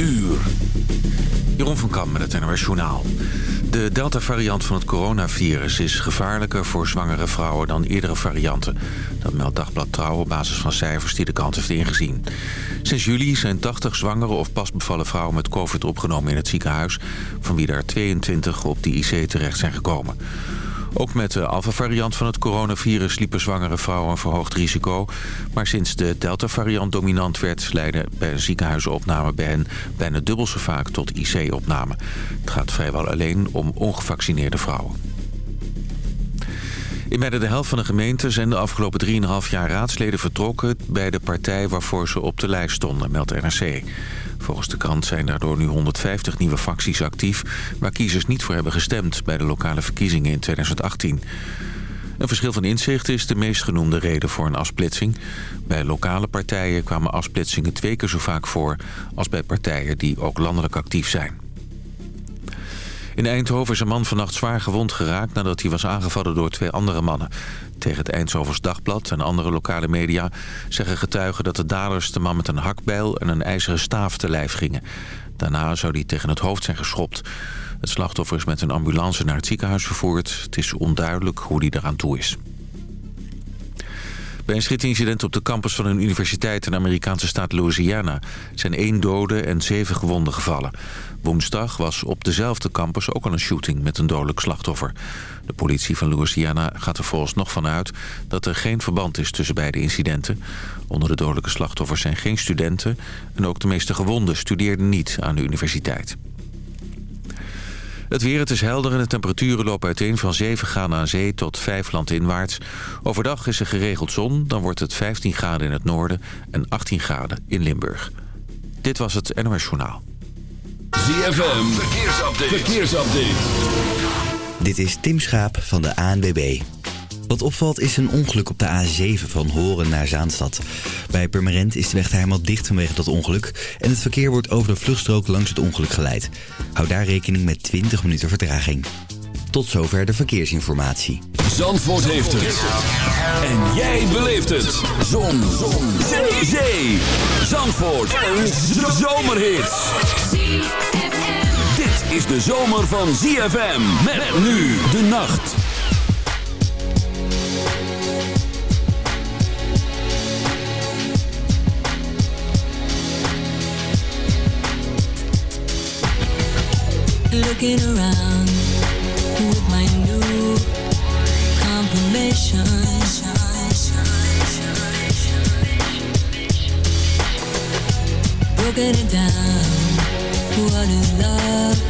uur. Jeroen van Kam met het NOS Journaal. De Delta-variant van het coronavirus is gevaarlijker voor zwangere vrouwen dan eerdere varianten. Dat meldt Dagblad Trouw op basis van cijfers die de krant heeft ingezien. Sinds juli zijn 80 zwangere of pasbevallen vrouwen met covid opgenomen in het ziekenhuis... van wie er 22 op de IC terecht zijn gekomen. Ook met de alfa-variant van het coronavirus liepen zwangere vrouwen een verhoogd risico. Maar sinds de delta-variant dominant werd... leidde bij ziekenhuisopname bij hen bijna dubbel zo vaak tot IC-opname. Het gaat vrijwel alleen om ongevaccineerde vrouwen. In bijna de helft van de gemeenten zijn de afgelopen 3,5 jaar raadsleden vertrokken... bij de partij waarvoor ze op de lijst stonden, meldt NRC. Volgens de krant zijn daardoor nu 150 nieuwe facties actief... waar kiezers niet voor hebben gestemd bij de lokale verkiezingen in 2018. Een verschil van inzicht is de meest genoemde reden voor een afsplitsing. Bij lokale partijen kwamen afsplitsingen twee keer zo vaak voor... als bij partijen die ook landelijk actief zijn. In Eindhoven is een man vannacht zwaar gewond geraakt... nadat hij was aangevallen door twee andere mannen. Tegen het Eindhovens Dagblad en andere lokale media... zeggen getuigen dat de daders de man met een hakbijl... en een ijzeren staaf te lijf gingen. Daarna zou hij tegen het hoofd zijn geschopt. Het slachtoffer is met een ambulance naar het ziekenhuis vervoerd. Het is onduidelijk hoe hij eraan toe is. Bij een schietincident op de campus van een universiteit in de Amerikaanse staat Louisiana zijn één dode en zeven gewonden gevallen. Woensdag was op dezelfde campus ook al een shooting met een dodelijk slachtoffer. De politie van Louisiana gaat er volgens nog vanuit dat er geen verband is tussen beide incidenten. Onder de dodelijke slachtoffers zijn geen studenten en ook de meeste gewonden studeerden niet aan de universiteit. Het weer, het is helder en de temperaturen lopen uiteen van 7 graden aan zee tot 5 landinwaarts. Overdag is er geregeld zon, dan wordt het 15 graden in het noorden en 18 graden in Limburg. Dit was het NOS Journaal. ZFM, verkeersupdate. verkeersupdate. Dit is Tim Schaap van de ANWB. Wat opvalt is een ongeluk op de A7 van Horen naar Zaanstad. Bij Purmerend is de weg helemaal dicht vanwege dat ongeluk... en het verkeer wordt over de vluchtstrook langs het ongeluk geleid. Hou daar rekening met 20 minuten vertraging. Tot zover de verkeersinformatie. Zandvoort heeft het. En jij beleeft het. Zon. Zon. Zee. Zee. Zandvoort. Een zomerhit. Is de zomer van ZFM. Met nu de nacht. Looking around with my new confirmation. Broken it down. What is love?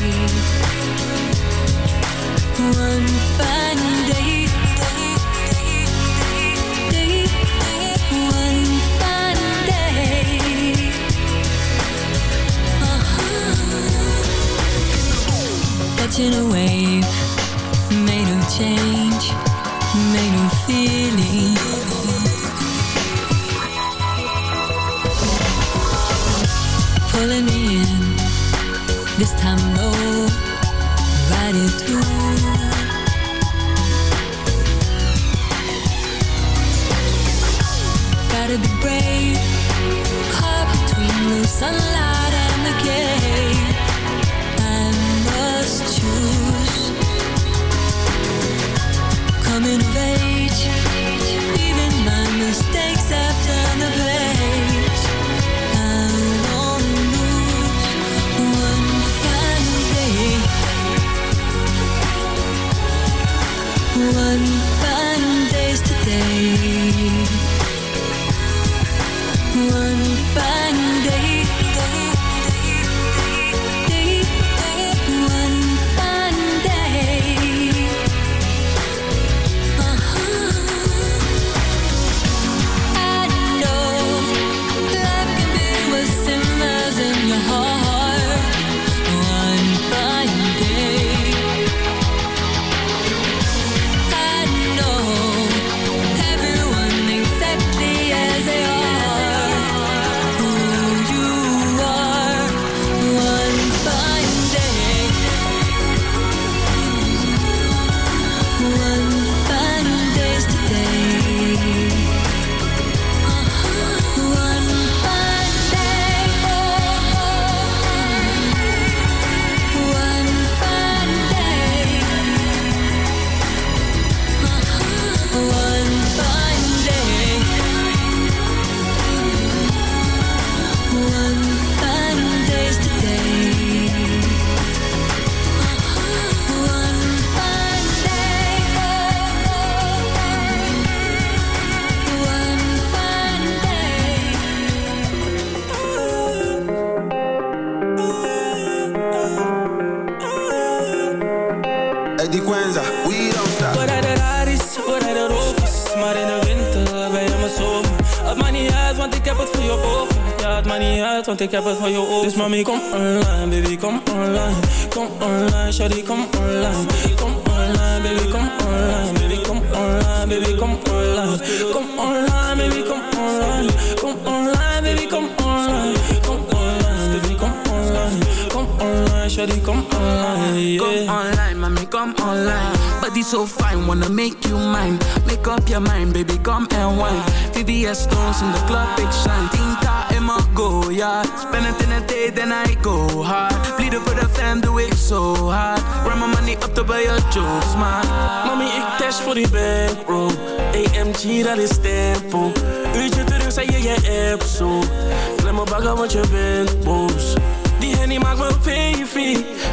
One fine mami, kom online, baby, kom online. Kom online, shawty, kom online. Kom online, baby, kom online. Baby, kom online, baby, kom online. Kom online, baby, kom online. Kom online, baby, kom online. Kom online, baby, kom online. Kom online, shawty, kom online. Come online, mami, come online Body so fine, wanna make you mine. Make up your mind, baby, come and wine. VVS stones in the club, big shine. Tinta in my go, yeah Spend it in a day, then I go hard. Bleeden voor de fam, doe ik zo hard. Run my money up to buy your jokes, man Mami, ik dash voor die bankroll. AMG, dat is tempo. Uurtje terug, zei je je app zo. Klem me bagger, want je bent boos. Die Henny maakt me baby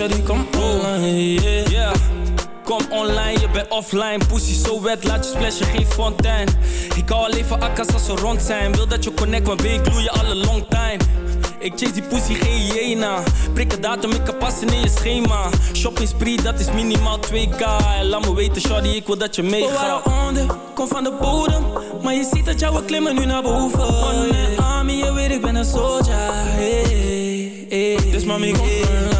shawty, kom online, yeah, yeah. Kom online, je bent offline. Pussy zo wet, laat je splashen, geen fontein. Ik hou alleen van akkas als ze rond zijn. Wil dat je connect, maar ben ik gloeien alle long time. Ik chase die pussy, geen hyena. Prik een datum, ik kan passen in je schema. Shopping spree, dat is minimaal 2k En laat me weten, shawty, ik wil dat je meegaat. We waren onder, kom van de bodem. Maar je ziet dat jouw klimmen nu naar boven. On army, je weet ik ben een soldier hey, hey. Dus mami, kom online,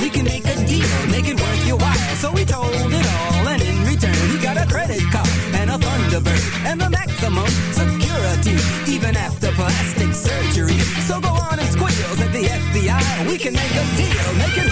We can make a deal, make it worth your while. So we told it all, and in return, he got a credit card and a Thunderbird and the maximum security, even after plastic surgery. So go on and squeal, at the FBI, we can make a deal, make it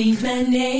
Save my name.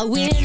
A will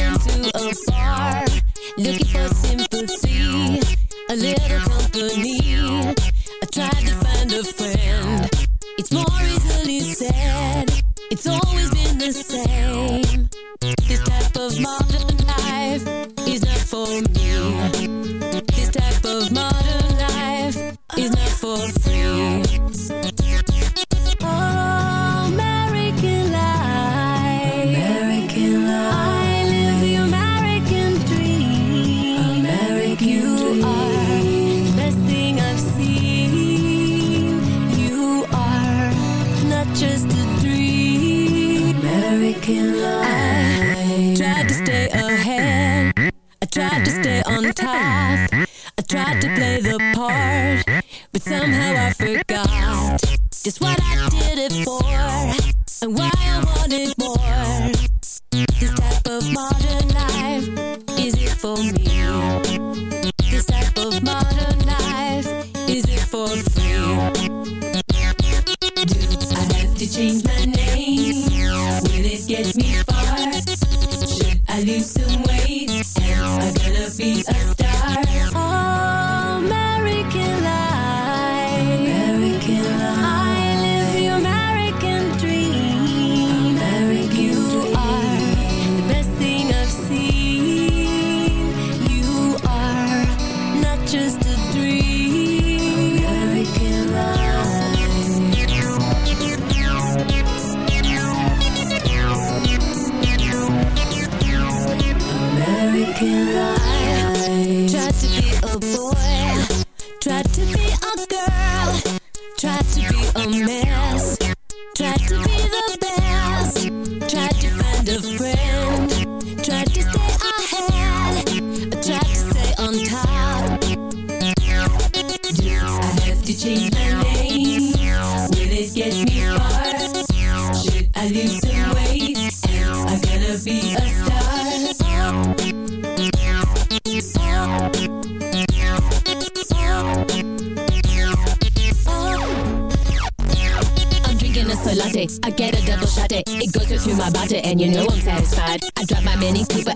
tried to be a man.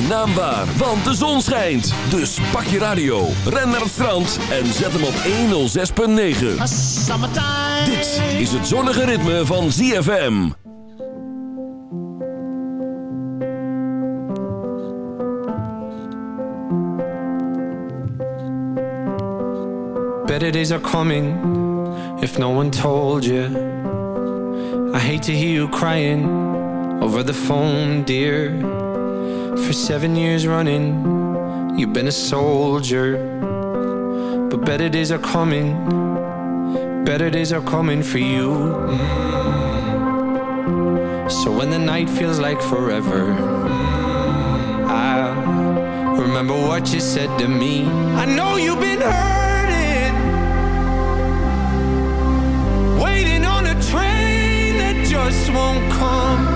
Zijn want de zon schijnt. Dus pak je radio, ren naar het strand en zet hem op 106.9. Dit is het zonnige ritme van ZFM. Better days are coming if no one told you. I hate to hear you crying over the phone, dear. For seven years running, you've been a soldier. But better days are coming, better days are coming for you. Mm. So when the night feels like forever, I remember what you said to me. I know you've been hurting, waiting on a train that just won't come.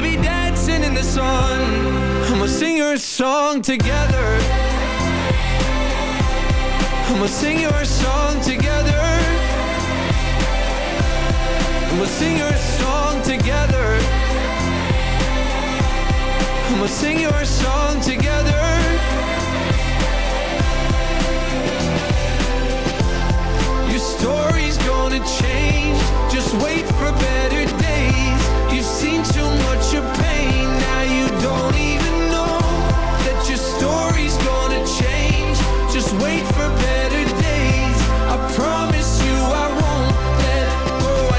We'll be dancing in the sun, we'll sing your song together. We'll sing your song together. We'll sing your song together. We'll sing your song together. Your story's gonna change. Just wait for better days. Just wait for better days. I promise you I won't let go. I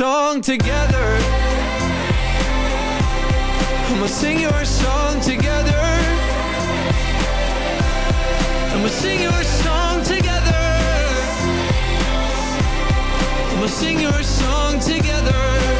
song we'll sing your song together. We'll sing your song together. We'll sing your song together.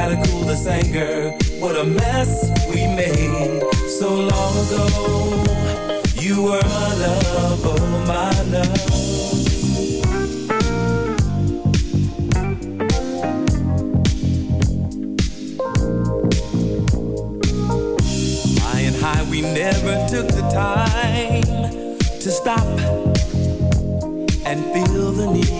Gotta cool this anger. What a mess we made so long ago. You were my love, oh my love. Flying high, we never took the time to stop and feel the need.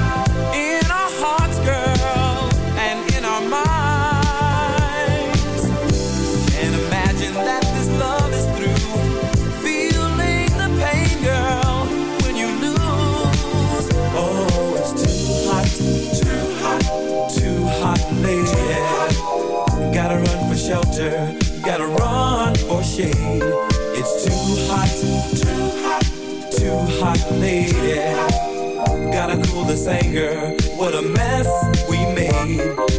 What a mess we made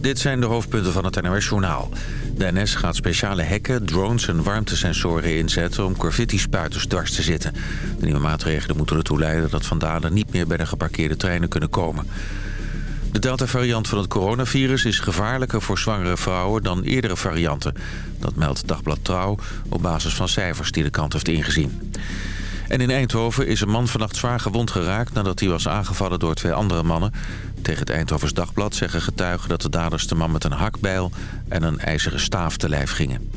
Dit zijn de hoofdpunten van het NOS-journaal. De NS gaat speciale hekken, drones en warmtesensoren inzetten... om graffiti-spuiters dwars te zitten. De nieuwe maatregelen moeten ertoe leiden dat vandalen niet meer bij de geparkeerde treinen kunnen komen. De Delta-variant van het coronavirus is gevaarlijker voor zwangere vrouwen dan eerdere varianten. Dat meldt Dagblad Trouw op basis van cijfers die de krant heeft ingezien. En in Eindhoven is een man vannacht zwaar gewond geraakt... nadat hij was aangevallen door twee andere mannen. Tegen het Eindhovens Dagblad zeggen getuigen dat de daders de man met een hakbijl... en een ijzeren staaf te lijf gingen.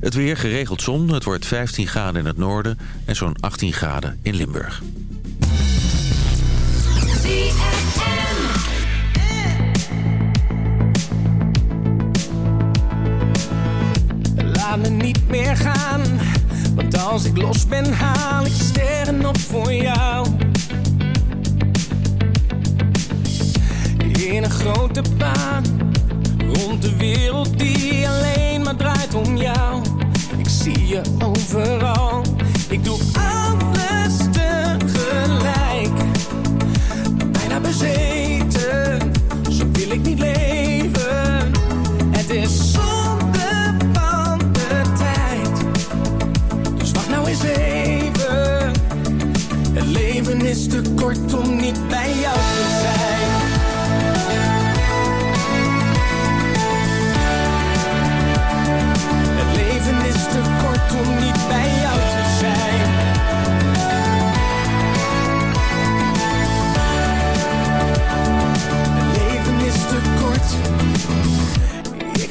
Het weer geregeld zon. Het wordt 15 graden in het noorden en zo'n 18 graden in Limburg. Laat me niet meer gaan, want als ik los ben haal ik sterren op voor jou. In een grote baan, rond de wereld die alleen maar draait om jou. Ik zie je overal, ik doe alles tegelijk. Bijna bezeten, zo wil ik niet leven. Het is zonde van de tijd. Dus wacht nou eens even. Het leven is te kort om niet bij jou te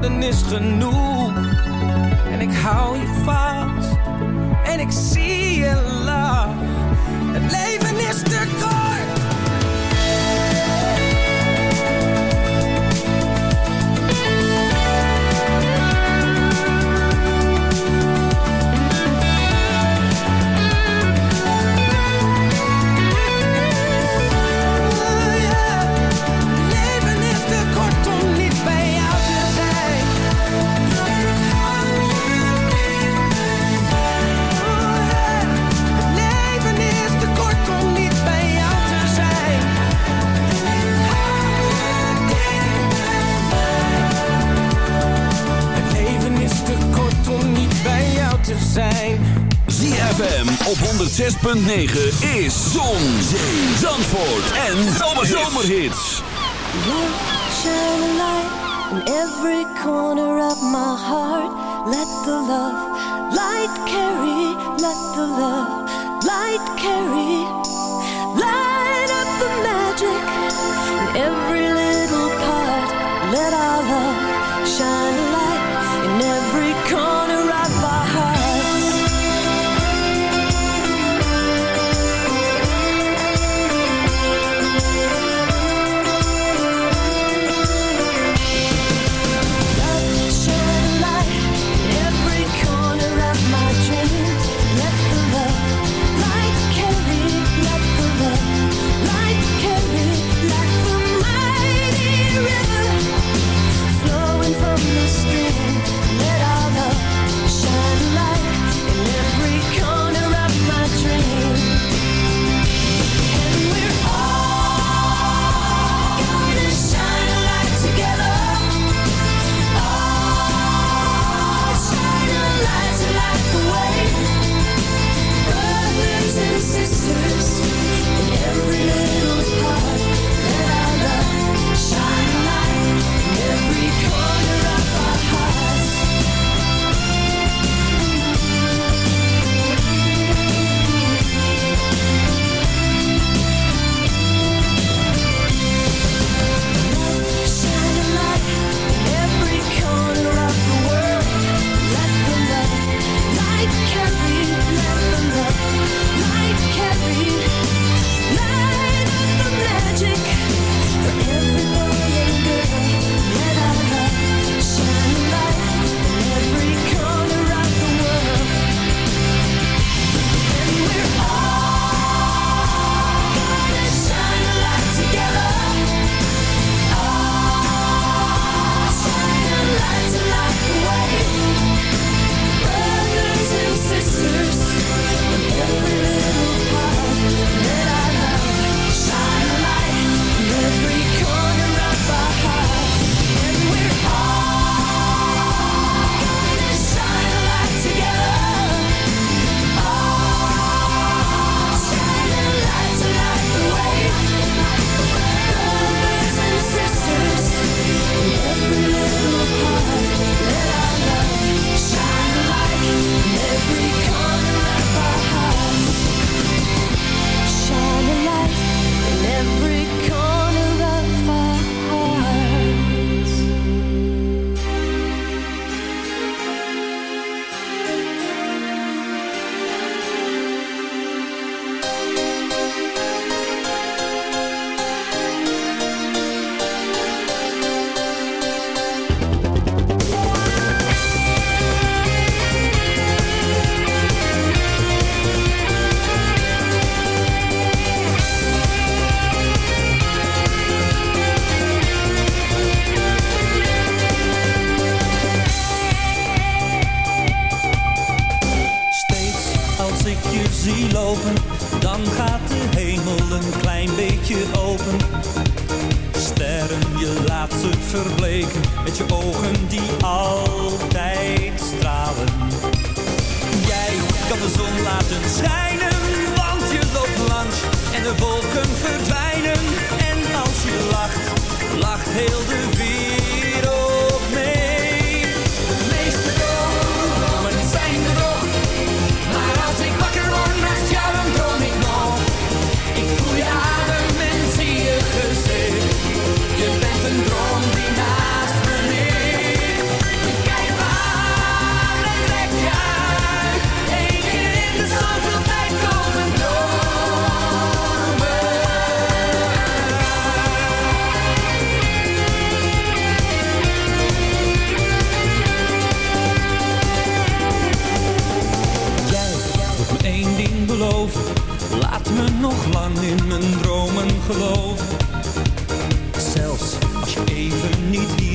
woorden is genoeg. En ik hou je vast en ik zie je lach. Het leven is te kort. ZFM op 106.9 is Zon, Zee, Zandvoort en Zomerhits. zomer shine in every corner of my heart. Let the love light carry, let the love light carry. Light up the magic in every little part. Let our love shine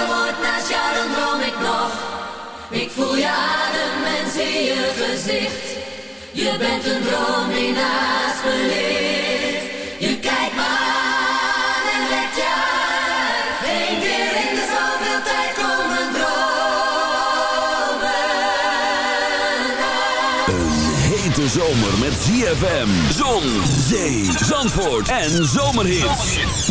wakker word naast jou, dan droom ik nog. Ik voel je adem en zie je gezicht. Je bent een droom die naast me ligt. Je kijkt me en let je uit. Eén keer in de zoveel tijd komen dromen uit. Een hete zomer met ZFM. Zon, zee, zandvoort en zomerhit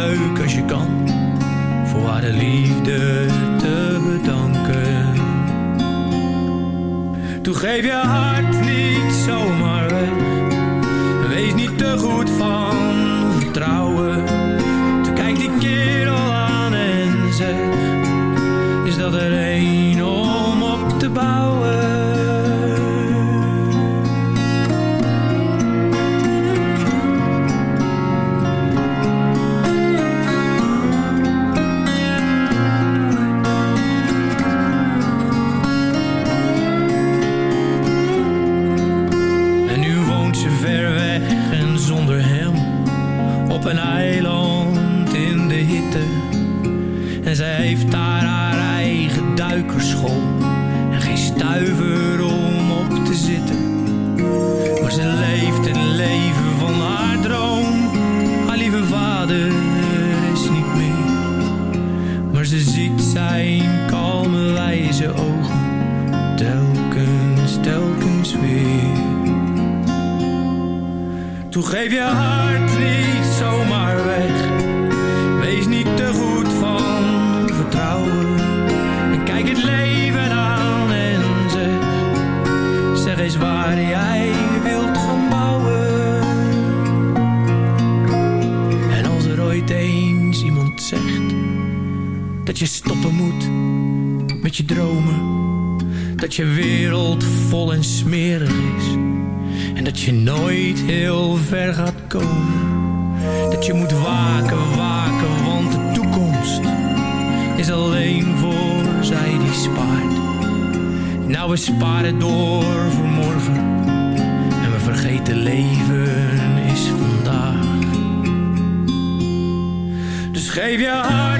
doodleuk als je kan, voor haar de liefde te bedanken. Toen geef je hart niet zomaar weg. Wees niet te goed van vertrouwen. Toen kijkt die kerel aan en zegt: Is dat er een een eiland in de hitte. En zij heeft daar haar eigen duikerschool en geen stuiver om op te zitten. Maar ze leeft het leven van haar droom. Haar lieve vader is niet meer, maar ze ziet zijn kalme wijze ogen telkens, telkens weer. Toen geef je hart stoppen moet met je dromen. Dat je wereld vol en smerig is. En dat je nooit heel ver gaat komen. Dat je moet waken, waken, want de toekomst is alleen voor zij die spaart. Nou, we sparen door voor morgen. En we vergeten leven is vandaag. Dus geef je hart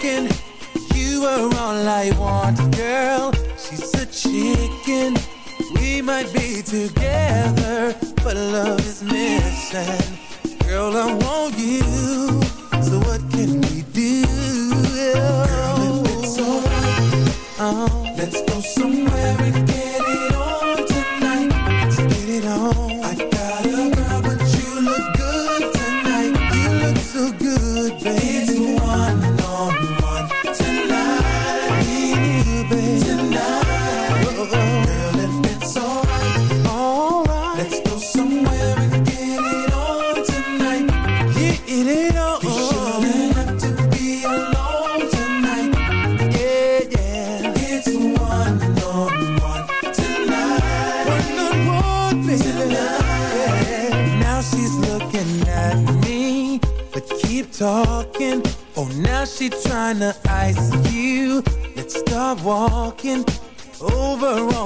chicken. You were all I wanted, girl. She's a chicken. We might be together, but love is missing. Girl, I want you walking over on